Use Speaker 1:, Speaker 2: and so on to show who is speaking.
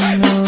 Speaker 1: Regret.